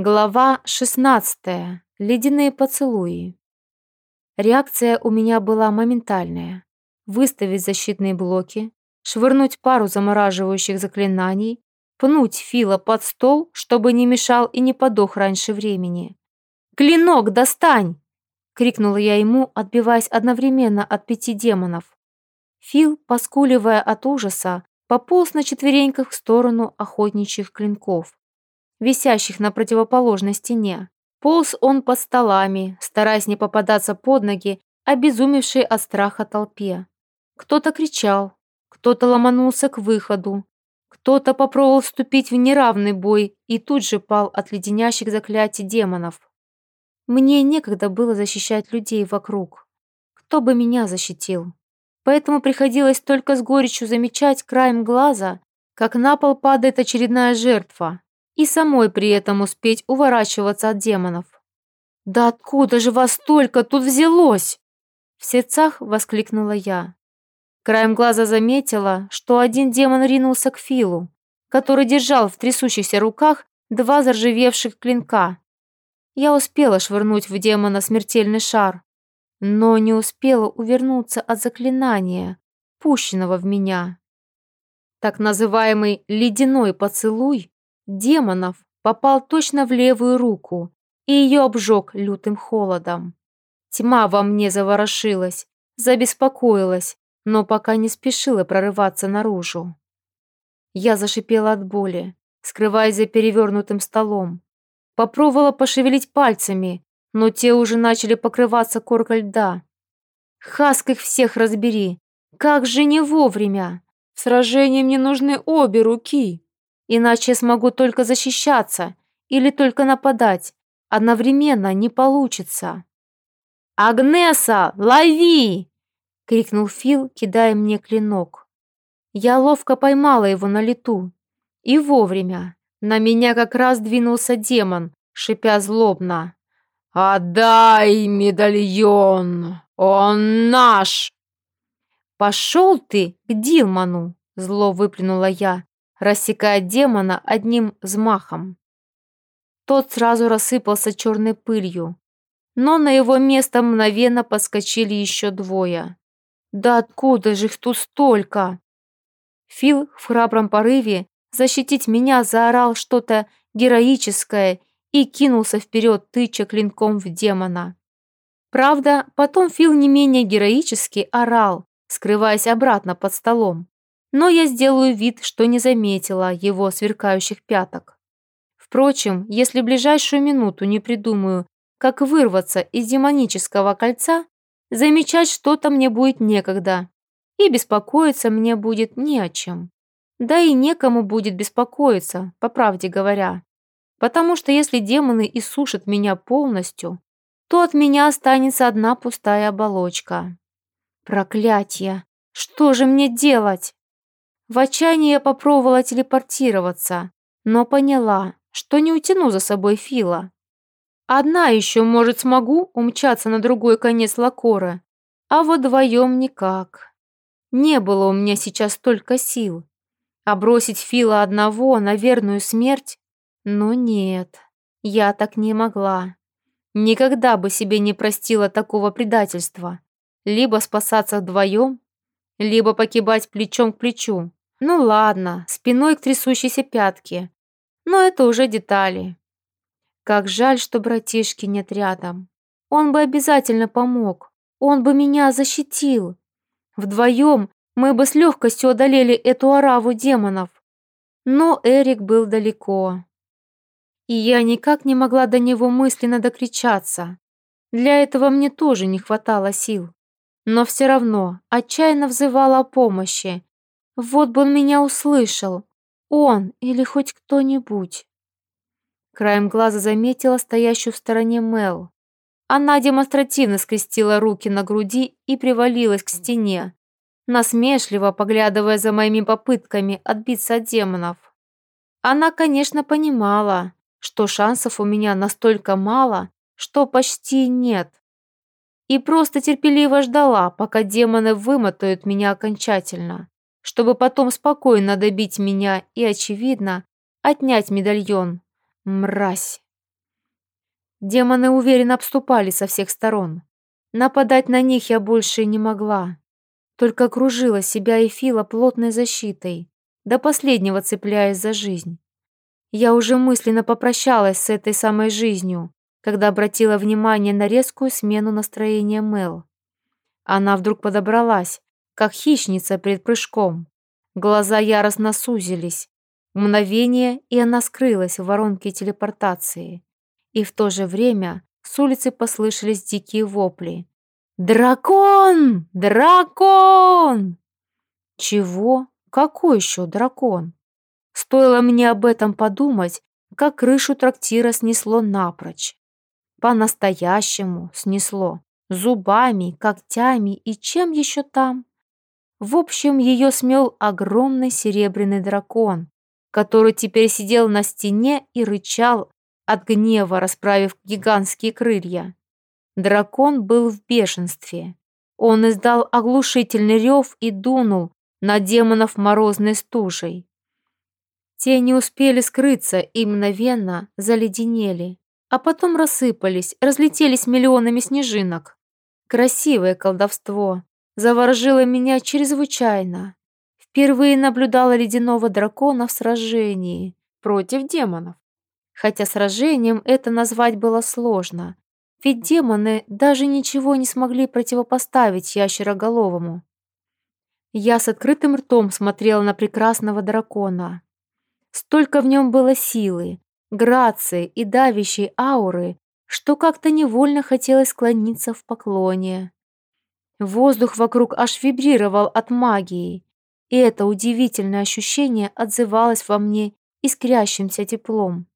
Глава 16. Ледяные поцелуи. Реакция у меня была моментальная. Выставить защитные блоки, швырнуть пару замораживающих заклинаний, пнуть Фила под стол, чтобы не мешал и не подох раньше времени. «Клинок достань!» — крикнула я ему, отбиваясь одновременно от пяти демонов. Фил, поскуливая от ужаса, пополз на четвереньках в сторону охотничьих клинков висящих на противоположной стене. Полз он под столами, стараясь не попадаться под ноги, обезумевшей от страха толпе. Кто-то кричал, кто-то ломанулся к выходу, кто-то попробовал вступить в неравный бой и тут же пал от леденящих заклятий демонов. Мне некогда было защищать людей вокруг. Кто бы меня защитил? Поэтому приходилось только с горечью замечать краем глаза, как на пол падает очередная жертва, и самой при этом успеть уворачиваться от демонов. «Да откуда же вас столько тут взялось?» В сердцах воскликнула я. Краем глаза заметила, что один демон ринулся к Филу, который держал в трясущихся руках два заржавевших клинка. Я успела швырнуть в демона смертельный шар, но не успела увернуться от заклинания, пущенного в меня. Так называемый «ледяной поцелуй» демонов попал точно в левую руку и ее обжег лютым холодом. Тьма во мне заворошилась, забеспокоилась, но пока не спешила прорываться наружу. Я зашипела от боли, скрываясь за перевернутым столом. Попробовала пошевелить пальцами, но те уже начали покрываться коркой льда. Хаск их всех разбери, как же не вовремя! В сражении мне нужны обе руки. Иначе смогу только защищаться или только нападать. Одновременно не получится. «Агнеса, лови!» — крикнул Фил, кидая мне клинок. Я ловко поймала его на лету. И вовремя. На меня как раз двинулся демон, шипя злобно. «Отдай медальон! Он наш!» «Пошел ты к Дилману!» — зло выплюнула я, рассекая демона одним взмахом. Тот сразу рассыпался черной пылью, но на его место мгновенно подскочили еще двое. Да откуда же их тут столько? Фил в храбром порыве защитить меня заорал что-то героическое и кинулся вперед, тыча клинком в демона. Правда, потом Фил не менее героически орал, скрываясь обратно под столом но я сделаю вид, что не заметила его сверкающих пяток. Впрочем, если ближайшую минуту не придумаю, как вырваться из демонического кольца, замечать что-то мне будет некогда, и беспокоиться мне будет не о чем. Да и некому будет беспокоиться, по правде говоря. Потому что если демоны иссушат меня полностью, то от меня останется одна пустая оболочка. Проклятье! Что же мне делать? В отчаянии я попробовала телепортироваться, но поняла, что не утяну за собой Фила. Одна еще, может, смогу умчаться на другой конец Лакора, а вдвоем никак. Не было у меня сейчас столько сил. А бросить Фила одного на верную смерть? Ну нет, я так не могла. Никогда бы себе не простила такого предательства. Либо спасаться вдвоем, либо погибать плечом к плечу. Ну ладно, спиной к трясущейся пятке. Но это уже детали. Как жаль, что братишки нет рядом. Он бы обязательно помог. Он бы меня защитил. Вдвоем мы бы с легкостью одолели эту ораву демонов. Но Эрик был далеко. И я никак не могла до него мысленно докричаться. Для этого мне тоже не хватало сил. Но все равно отчаянно взывала о помощи вот бы он меня услышал. Он или хоть кто-нибудь. Краем глаза заметила стоящую в стороне Мел. Она демонстративно скрестила руки на груди и привалилась к стене, насмешливо поглядывая за моими попытками отбиться от демонов. Она, конечно, понимала, что шансов у меня настолько мало, что почти нет. И просто терпеливо ждала, пока демоны вымотают меня окончательно чтобы потом спокойно добить меня и, очевидно, отнять медальон. Мразь! Демоны уверенно обступали со всех сторон. Нападать на них я больше не могла. Только окружила себя и Фила плотной защитой, до последнего цепляясь за жизнь. Я уже мысленно попрощалась с этой самой жизнью, когда обратила внимание на резкую смену настроения Мел. Она вдруг подобралась, как хищница перед прыжком. Глаза яростно сузились. Мгновение, и она скрылась в воронке телепортации. И в то же время с улицы послышались дикие вопли. «Дракон! Дракон!» «Чего? Какой еще дракон?» Стоило мне об этом подумать, как крышу трактира снесло напрочь. По-настоящему снесло. Зубами, когтями и чем еще там. В общем, ее смел огромный серебряный дракон, который теперь сидел на стене и рычал от гнева, расправив гигантские крылья. Дракон был в бешенстве. Он издал оглушительный рев и дунул на демонов морозной стужей. Те не успели скрыться и мгновенно заледенели, а потом рассыпались, разлетелись миллионами снежинок. Красивое колдовство заворожило меня чрезвычайно. Впервые наблюдала ледяного дракона в сражении против демонов. Хотя сражением это назвать было сложно, ведь демоны даже ничего не смогли противопоставить ящероголовому. Я с открытым ртом смотрела на прекрасного дракона. Столько в нем было силы, грации и давящей ауры, что как-то невольно хотелось склониться в поклоне. Воздух вокруг аж вибрировал от магии, и это удивительное ощущение отзывалось во мне искрящимся теплом.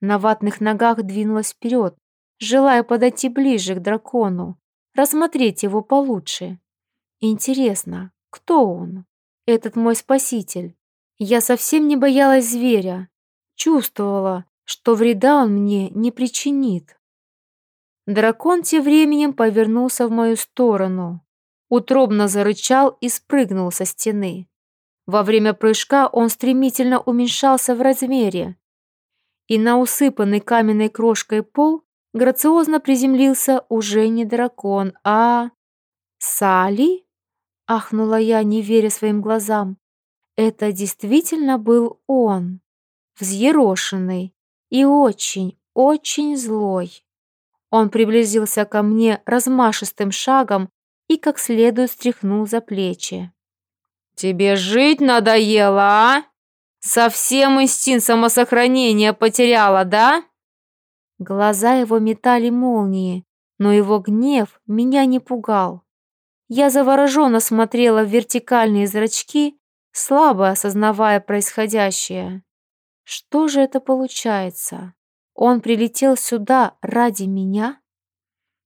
На ватных ногах двинулась вперед, желая подойти ближе к дракону, рассмотреть его получше. Интересно, кто он, этот мой спаситель? Я совсем не боялась зверя, чувствовала, что вреда он мне не причинит. Дракон тем временем повернулся в мою сторону, утробно зарычал и спрыгнул со стены. Во время прыжка он стремительно уменьшался в размере, и на усыпанный каменной крошкой пол грациозно приземлился уже не дракон, а... «Сали?» — ахнула я, не веря своим глазам. Это действительно был он, взъерошенный и очень, очень злой. Он приблизился ко мне размашистым шагом и как следует стряхнул за плечи. «Тебе жить надоело, а? Совсем инстинкт самосохранения потеряла, да?» Глаза его метали молнии, но его гнев меня не пугал. Я завороженно смотрела в вертикальные зрачки слабо осознавая происходящее. Что же это получается? Он прилетел сюда ради меня?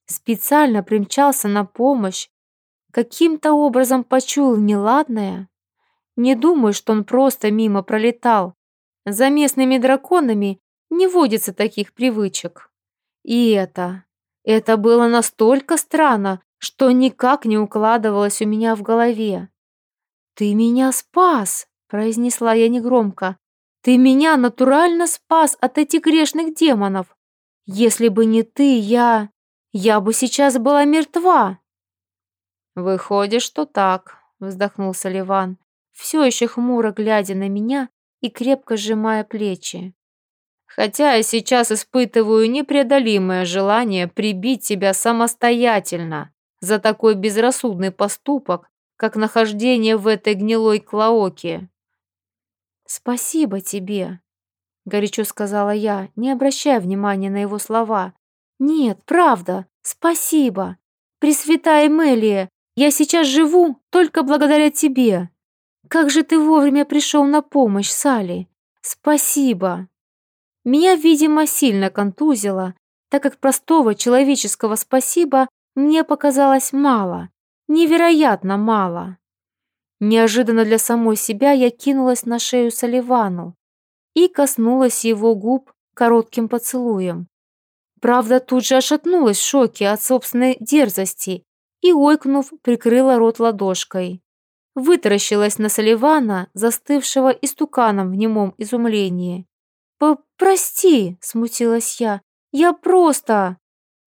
Специально примчался на помощь? Каким-то образом почуял неладное? Не думаю, что он просто мимо пролетал. За местными драконами не водится таких привычек. И это... Это было настолько странно, что никак не укладывалось у меня в голове. «Ты меня спас!» — произнесла я негромко. «Ты меня натурально спас от этих грешных демонов! Если бы не ты, я... я бы сейчас была мертва!» «Выходит, что так», — вздохнул Соливан, все еще хмуро глядя на меня и крепко сжимая плечи. «Хотя я сейчас испытываю непреодолимое желание прибить тебя самостоятельно за такой безрассудный поступок как нахождение в этой гнилой клооке. «Спасибо тебе», — горячо сказала я, не обращая внимания на его слова. «Нет, правда, спасибо. Пресвятая Эмелия, я сейчас живу только благодаря тебе. Как же ты вовремя пришел на помощь, Сали. Спасибо». Меня, видимо, сильно контузило, так как простого человеческого «спасибо» мне показалось мало невероятно мало. Неожиданно для самой себя я кинулась на шею Соливану и коснулась его губ коротким поцелуем. Правда, тут же ошатнулась в шоке от собственной дерзости и, ойкнув, прикрыла рот ладошкой. Вытаращилась на Соливана, застывшего истуканом в немом изумлении. «Прости», — смутилась я, — Я просто...»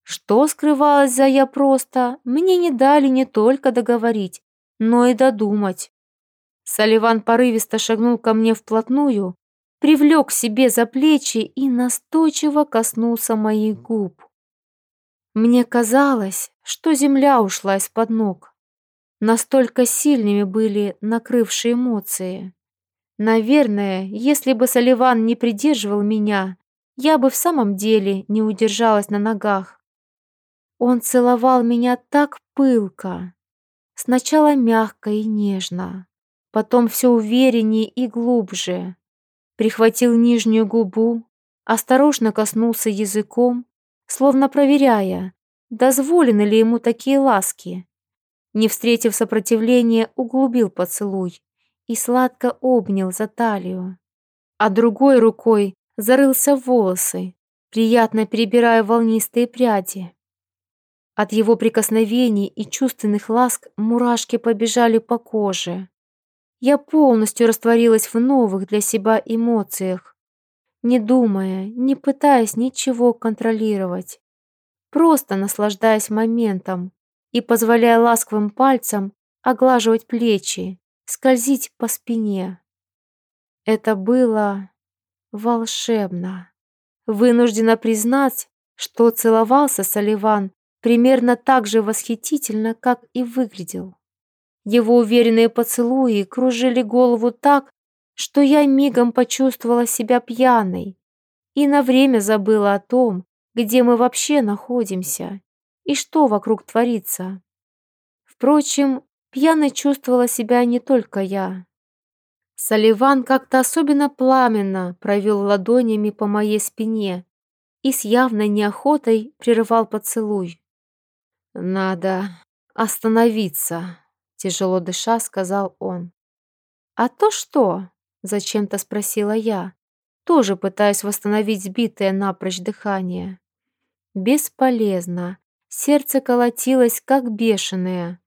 Что скрывалось за «я просто», мне не дали не только договорить, но и додумать. Салливан порывисто шагнул ко мне вплотную, привлек к себе за плечи и настойчиво коснулся моих губ. Мне казалось, что земля ушла из-под ног. Настолько сильными были накрывшие эмоции. Наверное, если бы Салливан не придерживал меня, я бы в самом деле не удержалась на ногах. Он целовал меня так пылко. Сначала мягко и нежно, потом все увереннее и глубже. Прихватил нижнюю губу, осторожно коснулся языком, словно проверяя, дозволены ли ему такие ласки. Не встретив сопротивления, углубил поцелуй и сладко обнял за талию. А другой рукой зарылся в волосы, приятно перебирая волнистые пряди. От его прикосновений и чувственных ласк мурашки побежали по коже. Я полностью растворилась в новых для себя эмоциях, не думая, не пытаясь ничего контролировать, просто наслаждаясь моментом и позволяя ласковым пальцам оглаживать плечи, скользить по спине. Это было волшебно. Вынуждена признать, что целовался Соливан примерно так же восхитительно, как и выглядел. Его уверенные поцелуи кружили голову так, что я мигом почувствовала себя пьяной и на время забыла о том, где мы вообще находимся и что вокруг творится. Впрочем, пьяной чувствовала себя не только я. Салливан как-то особенно пламенно провел ладонями по моей спине и с явной неохотой прерывал поцелуй. «Надо остановиться», — тяжело дыша сказал он. «А то что?» — зачем-то спросила я, тоже пытаясь восстановить сбитое напрочь дыхание. Бесполезно. Сердце колотилось, как бешеное.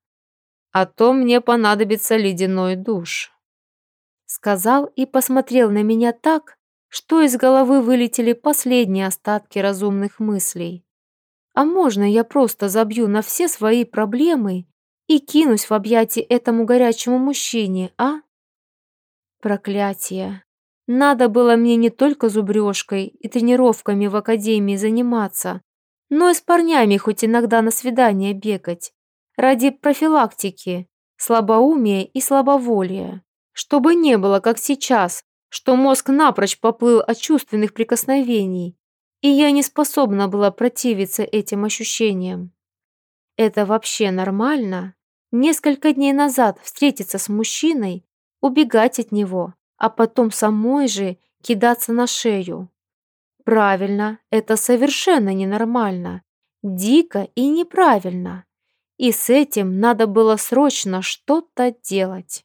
«А то мне понадобится ледяной душ», — сказал и посмотрел на меня так, что из головы вылетели последние остатки разумных мыслей. А можно я просто забью на все свои проблемы и кинусь в объятия этому горячему мужчине, а? Проклятие. Надо было мне не только зубрежкой и тренировками в академии заниматься, но и с парнями хоть иногда на свидание бегать. Ради профилактики, слабоумия и слабоволия. Чтобы не было, как сейчас, что мозг напрочь поплыл от чувственных прикосновений, и я не способна была противиться этим ощущениям. Это вообще нормально? Несколько дней назад встретиться с мужчиной, убегать от него, а потом самой же кидаться на шею. Правильно, это совершенно ненормально, дико и неправильно. И с этим надо было срочно что-то делать.